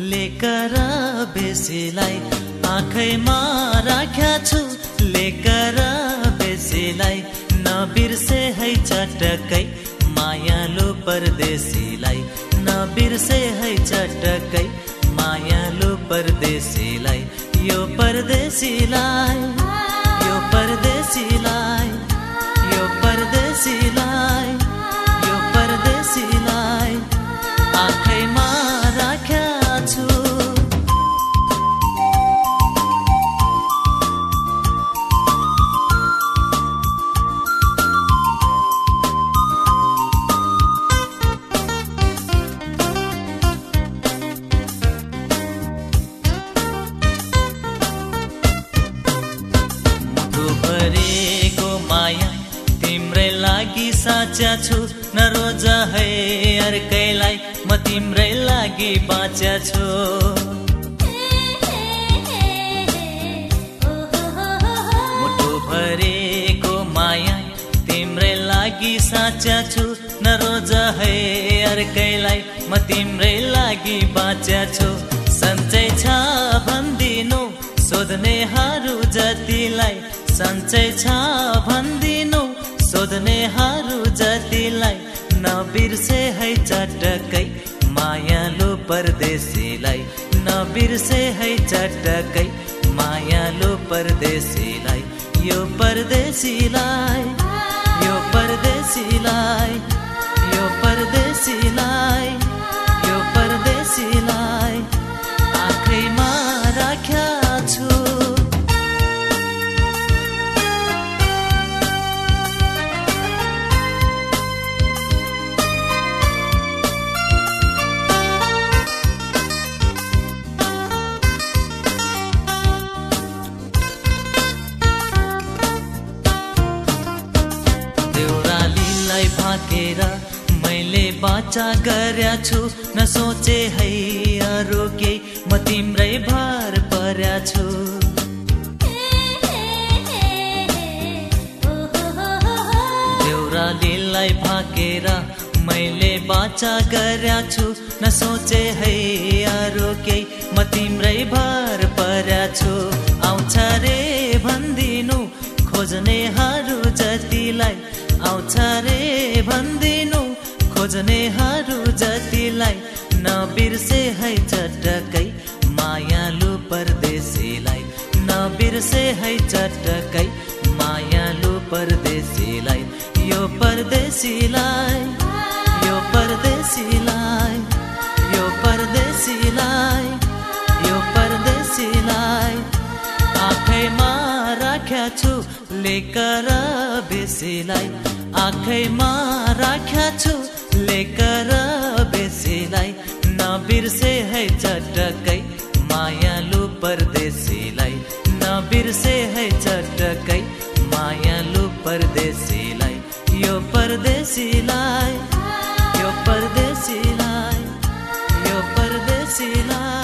लेकर बेसीलाई आँखैमा राख्या छु। लेकर बेसीलाई नबिर्से है चटकै। मायालु परदेशीलाई नबिर्से है चटकै। मायालु परदेशीलाई यो परदेशीलाई यो परदेशीलाई। साँच्या छु नरोज है अर्कैलाई म तिम्रै लागि बाँच्या छु। भरेको माया तिम्रै लागि साँच्या छु नरोज है अर्कैलाई म तिम्रै लागि बाँच्या छु। सन्चै छ भनिदिनु सोध्नेहरू जतिलाई सन्चै छ भनिदिनु। सोध्नेहरू जतिलाई नबिर्से है चटकै मायालु परदेशीलाई। नबिर्से है चटकै मायालु परदेशीलाई। यो परदेशीलाई यो परदेशीलाई यो परदेशीलाई। बाचा गर्या छु नसोचे है अरू केही म तिम्रै भर पर्या छु देउरालीलाई फाकेर मैले बाचा गर्या छु नसोचे है अरू केही म तिम्रै भर पर्या छु आउँछ रे भनिदिनु खोज्नेहरू जतिलाई। आउँछ रे भनिदिनु खोज्नेहरू जतिलाई नबिर्से है चटकै मायालु परदेशीलाई नबिर्से है चटकै मायालु परदेशीलाई यो परदेशीलाई यो परदेशीलाई यो परदेशीलाई यो परदेशीलाई। आँखैमा राख्या छु लेकर बेसीलाई। आँखैमा राख्या छु लेकर बेसीलाई नबिर्से है चटकै मायालु परदेशीलाई नबिर्से है चटकै मायालु परदेशीलाई यो परदेशीलाई यो परदेशीलाई यो परदेशीलाई